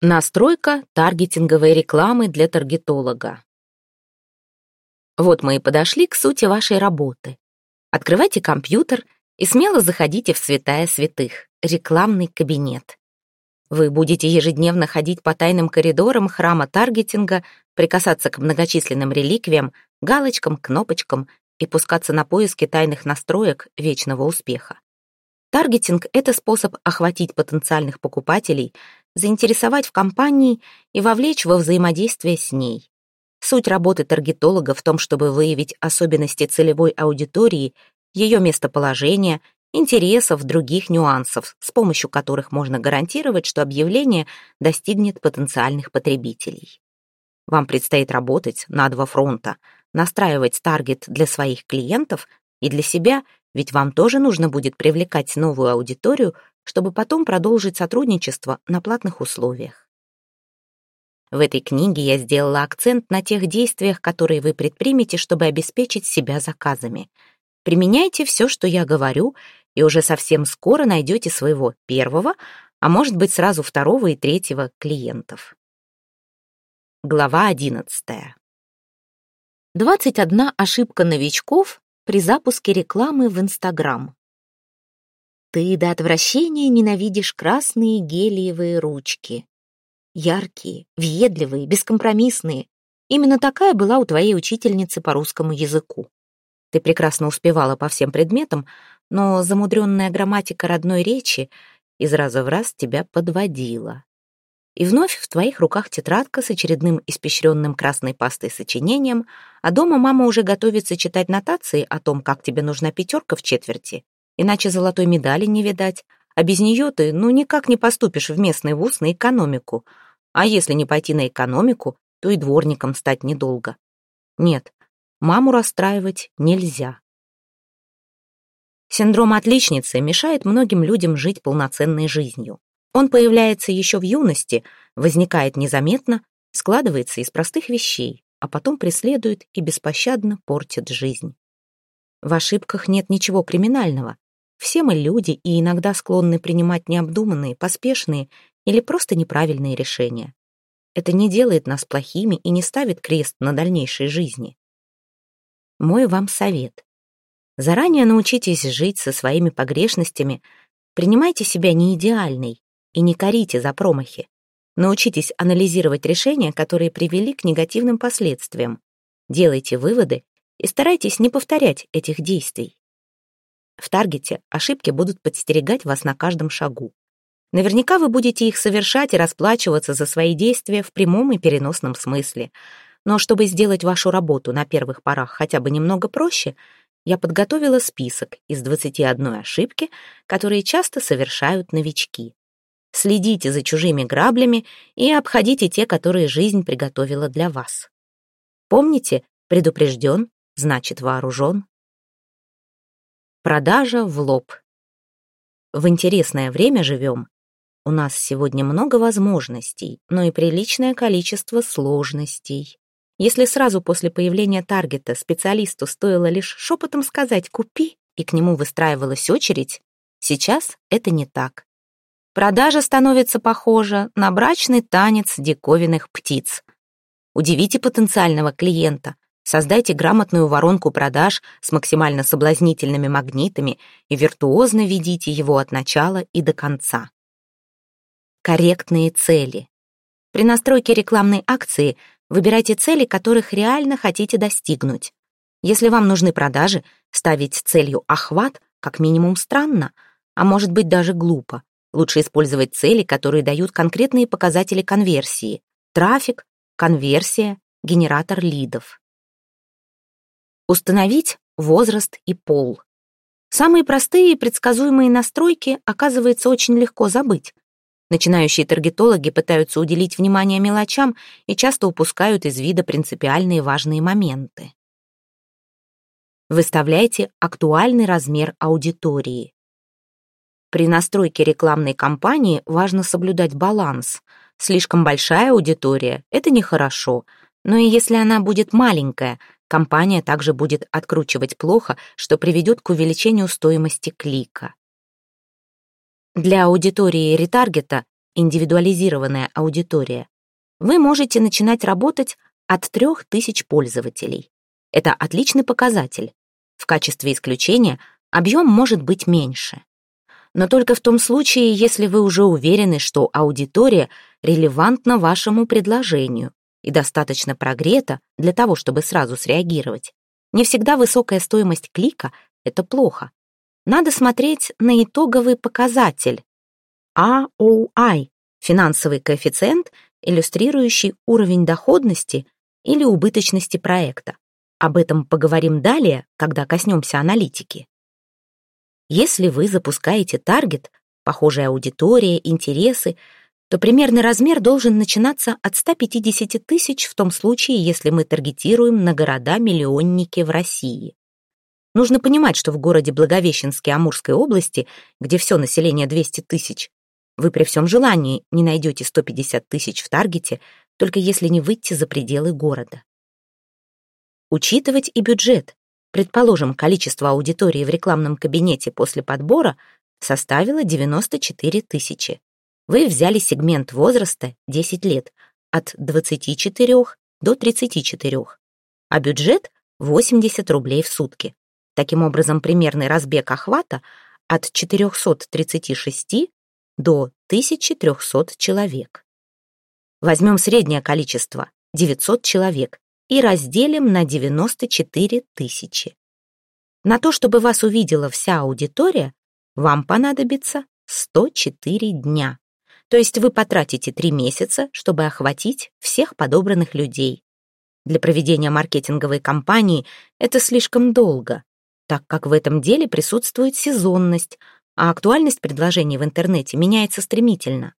Настройка таргетинговой рекламы для таргетолога. Вот мы и подошли к сути вашей работы. Открывайте компьютер и смело заходите в святая святых — рекламный кабинет. Вы будете ежедневно ходить по тайным коридорам храма таргетинга, прикасаться к многочисленным реликвиям, галочкам, кнопочкам и пускаться на поиски тайных настроек вечного успеха. Таргетинг — это способ охватить потенциальных покупателей, заинтересовать в компании и вовлечь во взаимодействие с ней. Суть работы таргетолога в том, чтобы выявить особенности целевой аудитории, ее местоположение, интересов, других нюансов, с помощью которых можно гарантировать, что объявление достигнет потенциальных потребителей. Вам предстоит работать на два фронта, настраивать таргет для своих клиентов и для себя — ведь вам тоже нужно будет привлекать новую аудиторию, чтобы потом продолжить сотрудничество на платных условиях. В этой книге я сделала акцент на тех действиях, которые вы предпримете, чтобы обеспечить себя заказами. Применяйте все, что я говорю, и уже совсем скоро найдете своего первого, а может быть сразу второго и третьего клиентов. Глава 11. 21 ошибка новичков при запуске рекламы в Инстаграм. Ты до отвращения ненавидишь красные гелиевые ручки. Яркие, въедливые, бескомпромиссные. Именно такая была у твоей учительницы по русскому языку. Ты прекрасно успевала по всем предметам, но замудренная грамматика родной речи из раза в раз тебя подводила. И вновь в твоих руках тетрадка с очередным испещренным красной пастой сочинением, а дома мама уже готовится читать нотации о том, как тебе нужна пятерка в четверти, иначе золотой медали не видать, а без нее ты ну никак не поступишь в местный вуз на экономику, а если не пойти на экономику, то и дворником стать недолго. Нет, маму расстраивать нельзя. Синдром отличницы мешает многим людям жить полноценной жизнью. Он появляется еще в юности, возникает незаметно, складывается из простых вещей, а потом преследует и беспощадно портит жизнь. В ошибках нет ничего криминального. Все мы люди и иногда склонны принимать необдуманные, поспешные или просто неправильные решения. Это не делает нас плохими и не ставит крест на дальнейшей жизни. Мой вам совет. Заранее научитесь жить со своими погрешностями, принимайте себя не идеальной, и не корите за промахи. Научитесь анализировать решения, которые привели к негативным последствиям. Делайте выводы и старайтесь не повторять этих действий. В таргете ошибки будут подстерегать вас на каждом шагу. Наверняка вы будете их совершать и расплачиваться за свои действия в прямом и переносном смысле. Но чтобы сделать вашу работу на первых порах хотя бы немного проще, я подготовила список из 21 ошибки, которые часто совершают новички. Следите за чужими граблями и обходите те, которые жизнь приготовила для вас. Помните, предупрежден, значит вооружен. Продажа в лоб. В интересное время живем. У нас сегодня много возможностей, но и приличное количество сложностей. Если сразу после появления таргета специалисту стоило лишь шепотом сказать «купи», и к нему выстраивалась очередь, сейчас это не так. Продажа становится похожа на брачный танец диковинных птиц. Удивите потенциального клиента, создайте грамотную воронку продаж с максимально соблазнительными магнитами и виртуозно ведите его от начала и до конца. Корректные цели. При настройке рекламной акции выбирайте цели, которых реально хотите достигнуть. Если вам нужны продажи, ставить целью охват как минимум странно, а может быть даже глупо. Лучше использовать цели, которые дают конкретные показатели конверсии. Трафик, конверсия, генератор лидов. Установить возраст и пол. Самые простые и предсказуемые настройки, оказывается, очень легко забыть. Начинающие таргетологи пытаются уделить внимание мелочам и часто упускают из вида принципиальные важные моменты. Выставляйте актуальный размер аудитории. При настройке рекламной кампании важно соблюдать баланс. Слишком большая аудитория — это нехорошо, но и если она будет маленькая, компания также будет откручивать плохо, что приведет к увеличению стоимости клика. Для аудитории ретаргета индивидуализированная аудитория, вы можете начинать работать от 3000 пользователей. Это отличный показатель. В качестве исключения объем может быть меньше. Но только в том случае, если вы уже уверены, что аудитория релевантна вашему предложению и достаточно прогрета для того, чтобы сразу среагировать. Не всегда высокая стоимость клика — это плохо. Надо смотреть на итоговый показатель ROI — финансовый коэффициент, иллюстрирующий уровень доходности или убыточности проекта. Об этом поговорим далее, когда коснемся аналитики. Если вы запускаете таргет, похожая аудитория, интересы, то примерный размер должен начинаться от 150 тысяч в том случае, если мы таргетируем на города-миллионники в России. Нужно понимать, что в городе Благовещенске Амурской области, где все население 200 тысяч, вы при всем желании не найдете 150 тысяч в таргете, только если не выйти за пределы города. Учитывать и бюджет. Предположим, количество аудитории в рекламном кабинете после подбора составило 94 тысячи. Вы взяли сегмент возраста 10 лет, от 24 до 34, а бюджет 80 рублей в сутки. Таким образом, примерный разбег охвата от 436 до 1300 человек. Возьмем среднее количество — 900 человек и разделим на 94 тысячи. На то, чтобы вас увидела вся аудитория, вам понадобится 104 дня. То есть вы потратите 3 месяца, чтобы охватить всех подобранных людей. Для проведения маркетинговой кампании это слишком долго, так как в этом деле присутствует сезонность, а актуальность предложений в интернете меняется стремительно.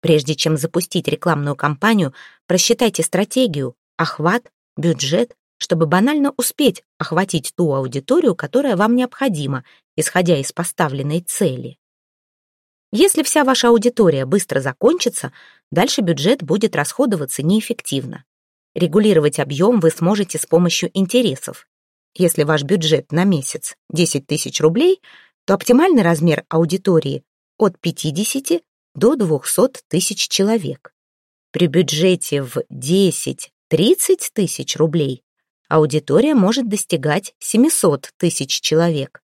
Прежде чем запустить рекламную кампанию, просчитайте стратегию, охват, бюджет, чтобы банально успеть охватить ту аудиторию, которая вам необходима, исходя из поставленной цели. Если вся ваша аудитория быстро закончится, дальше бюджет будет расходоваться неэффективно. Регулировать объем вы сможете с помощью интересов. Если ваш бюджет на месяц 10 тысяч рублей, то оптимальный размер аудитории от 50 до 200 тысяч человек. При бюджете в 10 30 тысяч рублей, аудитория может достигать 700 тысяч человек.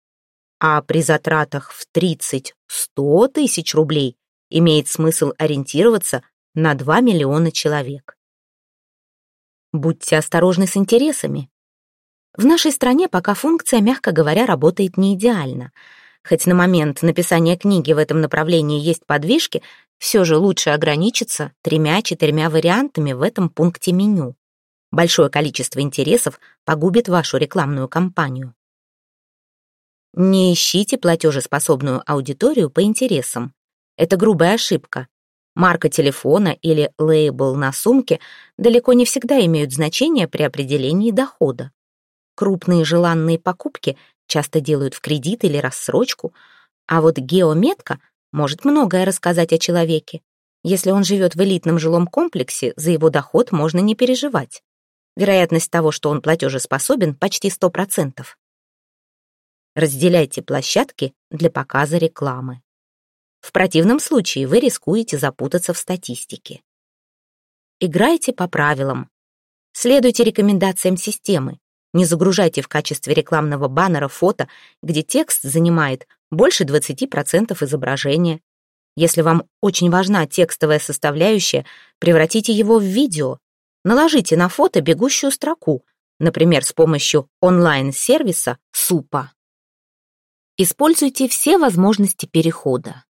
А при затратах в 30-100 тысяч рублей имеет смысл ориентироваться на 2 миллиона человек. Будьте осторожны с интересами. В нашей стране пока функция, мягко говоря, работает не идеально. Хоть на момент написания книги в этом направлении есть подвижки, все же лучше ограничиться тремя-четырьмя вариантами в этом пункте меню. Большое количество интересов погубит вашу рекламную кампанию. Не ищите платежеспособную аудиторию по интересам. Это грубая ошибка. Марка телефона или лейбл на сумке далеко не всегда имеют значение при определении дохода. Крупные желанные покупки часто делают в кредит или рассрочку, а вот геометка может многое рассказать о человеке. Если он живет в элитном жилом комплексе, за его доход можно не переживать. Вероятность того, что он платежеспособен, почти 100%. Разделяйте площадки для показа рекламы. В противном случае вы рискуете запутаться в статистике. Играйте по правилам. Следуйте рекомендациям системы. Не загружайте в качестве рекламного баннера фото, где текст занимает больше 20% изображения. Если вам очень важна текстовая составляющая, превратите его в видео. Наложите на фото бегущую строку, например, с помощью онлайн-сервиса СУПа. Используйте все возможности перехода.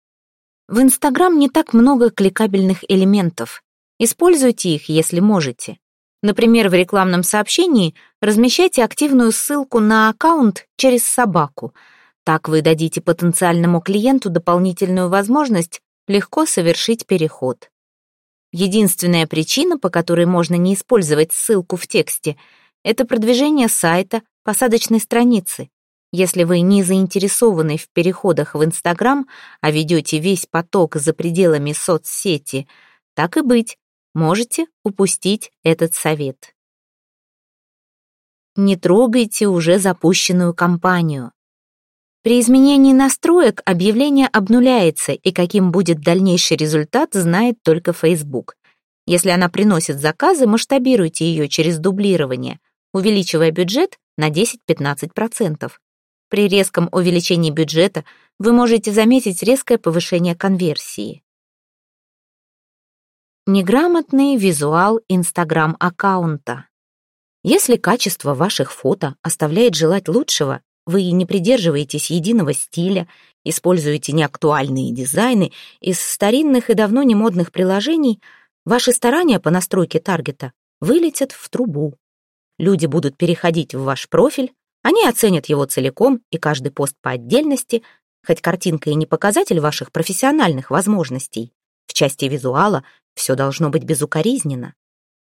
В Инстаграм не так много кликабельных элементов. Используйте их, если можете. Например, в рекламном сообщении размещайте активную ссылку на аккаунт через собаку — так вы дадите потенциальному клиенту дополнительную возможность легко совершить переход. Единственная причина, по которой можно не использовать ссылку в тексте, это продвижение сайта, посадочной страницы. Если вы не заинтересованы в переходах в Инстаграм, а ведете весь поток за пределами соцсети, так и быть, можете упустить этот совет. Не трогайте уже запущенную кампанию. При изменении настроек объявление обнуляется, и каким будет дальнейший результат, знает только Facebook. Если она приносит заказы, масштабируйте ее через дублирование, увеличивая бюджет на 10-15%. При резком увеличении бюджета вы можете заметить резкое повышение конверсии. Неграмотный визуал Инстаграм-аккаунта. Если качество ваших фото оставляет желать лучшего, вы не придерживаетесь единого стиля, используете неактуальные дизайны из старинных и давно немодных приложений, ваши старания по настройке таргета вылетят в трубу. Люди будут переходить в ваш профиль, они оценят его целиком и каждый пост по отдельности, хоть картинка и не показатель ваших профессиональных возможностей. В части визуала все должно быть безукоризненно.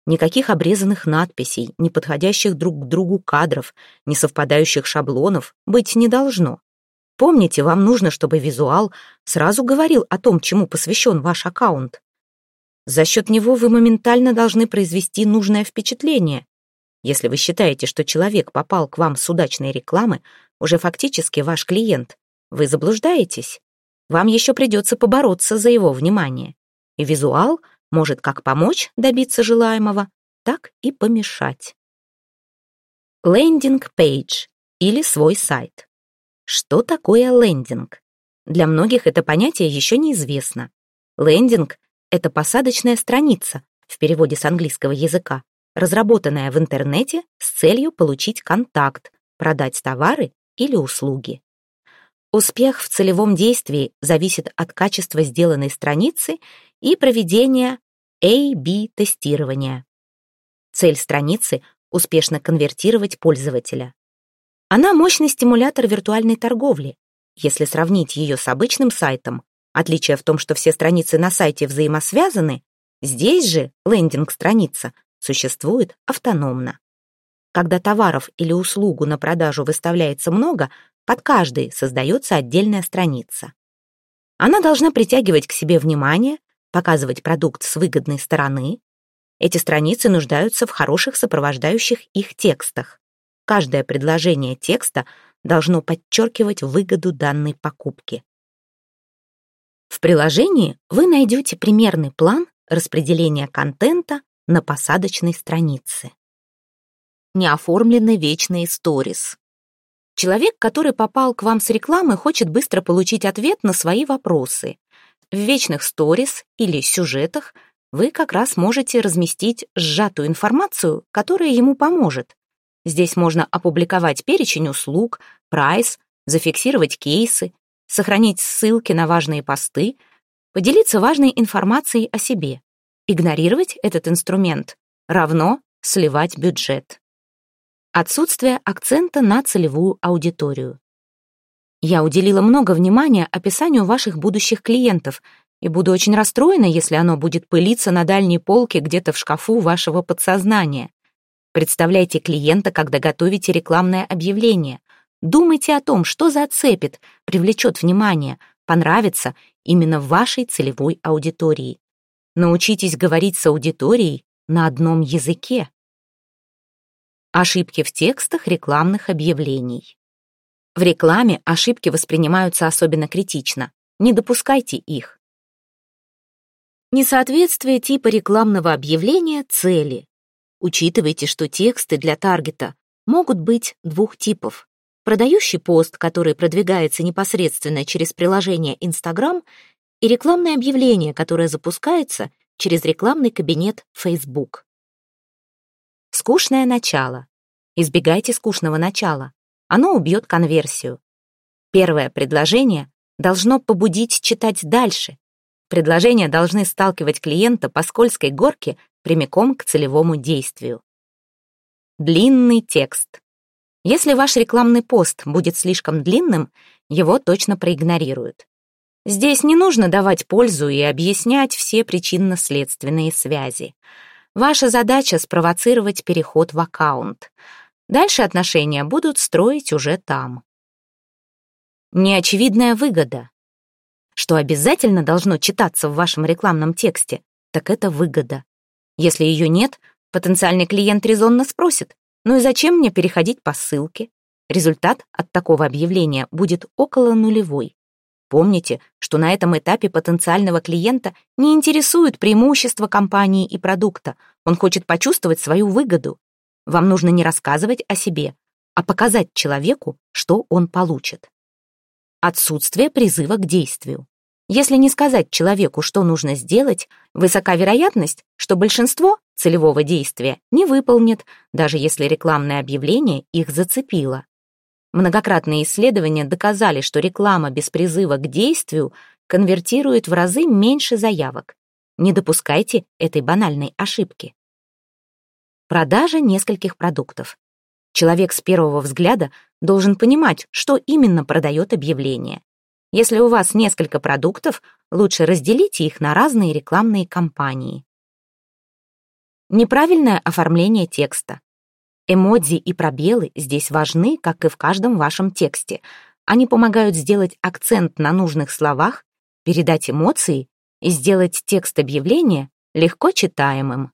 Никаких обрезанных надписей, не подходящих друг к другу кадров, не совпадающих шаблонов быть не должно. Помните, вам нужно, чтобы визуал сразу говорил о том, чему посвящен ваш аккаунт. За счет него вы моментально должны произвести нужное впечатление. Если вы считаете, что человек попал к вам с удачной рекламы, уже фактически ваш клиент, вы заблуждаетесь. Вам еще придется побороться за его внимание. И визуал может как помочь добиться желаемого, так и помешать. Landing page или свой сайт. Что такое лендинг? Для многих это понятие еще неизвестно. Лендинг — это посадочная страница в переводе с английского языка, разработанная в интернете с целью получить контакт, продать товары или услуги. Успех в целевом действии зависит от качества сделанной страницы и проведения A-B-тестирования. Цель страницы — успешно конвертировать пользователя. Она мощный стимулятор виртуальной торговли. Если сравнить ее с обычным сайтом, отличие в том, что все страницы на сайте взаимосвязаны, здесь же лендинг-страница существует автономно. Когда товаров или услугу на продажу выставляется много, под каждой создается отдельная страница. Она должна притягивать к себе внимание, показывать продукт с выгодной стороны. Эти страницы нуждаются в хороших сопровождающих их текстах. Каждое предложение текста должно подчеркивать выгоду данной покупки. В приложении вы найдете примерный план распределения контента на посадочной странице. Неоформлены вечные сторис. Человек, который попал к вам с рекламы, хочет быстро получить ответ на свои вопросы. В вечных сторис или сюжетах вы как раз можете разместить сжатую информацию, которая ему поможет. Здесь можно опубликовать перечень услуг, прайс, зафиксировать кейсы, сохранить ссылки на важные посты, поделиться важной информацией о себе. Игнорировать этот инструмент равно сливать бюджет. Отсутствие акцента на целевую аудиторию. Я уделила много внимания описанию ваших будущих клиентов и буду очень расстроена, если оно будет пылиться на дальней полке где-то в шкафу вашего подсознания. Представляйте клиента, когда готовите рекламное объявление. Думайте о том, что зацепит, привлечет внимание, понравится именно вашей целевой аудитории. Научитесь говорить с аудиторией на одном языке. Ошибки в текстах рекламных объявлений. В рекламе ошибки воспринимаются особенно критично. Не допускайте их. Несоответствие типа рекламного объявления цели. Учитывайте, что тексты для таргета могут быть двух типов. Продающий пост, который продвигается непосредственно через приложение Instagram, и рекламное объявление, которое запускается через рекламный кабинет Facebook. Скучное начало. Избегайте скучного начала. Оно убьет конверсию. Первое предложение должно побудить читать дальше. Предложения должны сталкивать клиента по скользкой горке прямиком к целевому действию. Длинный текст. Если ваш рекламный пост будет слишком длинным, его точно проигнорируют. Здесь не нужно давать пользу и объяснять все причинно-следственные связи. Ваша задача — спровоцировать переход в аккаунт. Дальше отношения будут строить уже там. Неочевидная выгода. Что обязательно должно читаться в вашем рекламном тексте, так это выгода. Если ее нет, потенциальный клиент резонно спросит, ну и зачем мне переходить по ссылке? Результат от такого объявления будет около нулевой. Помните, что на этом этапе потенциального клиента не интересуют преимущества компании и продукта, он хочет почувствовать свою выгоду. Вам нужно не рассказывать о себе, а показать человеку, что он получит. Отсутствие призыва к действию. Если не сказать человеку, что нужно сделать, высока вероятность, что большинство целевого действия не выполнит, даже если рекламное объявление их зацепило. Многократные исследования доказали, что реклама без призыва к действию конвертирует в разы меньше заявок. Не допускайте этой банальной ошибки. Продажа нескольких продуктов. Человек с первого взгляда должен понимать, что именно продает объявление. Если у вас несколько продуктов, лучше разделите их на разные рекламные кампании. Неправильное оформление текста. Эмодзи и пробелы здесь важны, как и в каждом вашем тексте. Они помогают сделать акцент на нужных словах, передать эмоции и сделать текст объявления легко читаемым.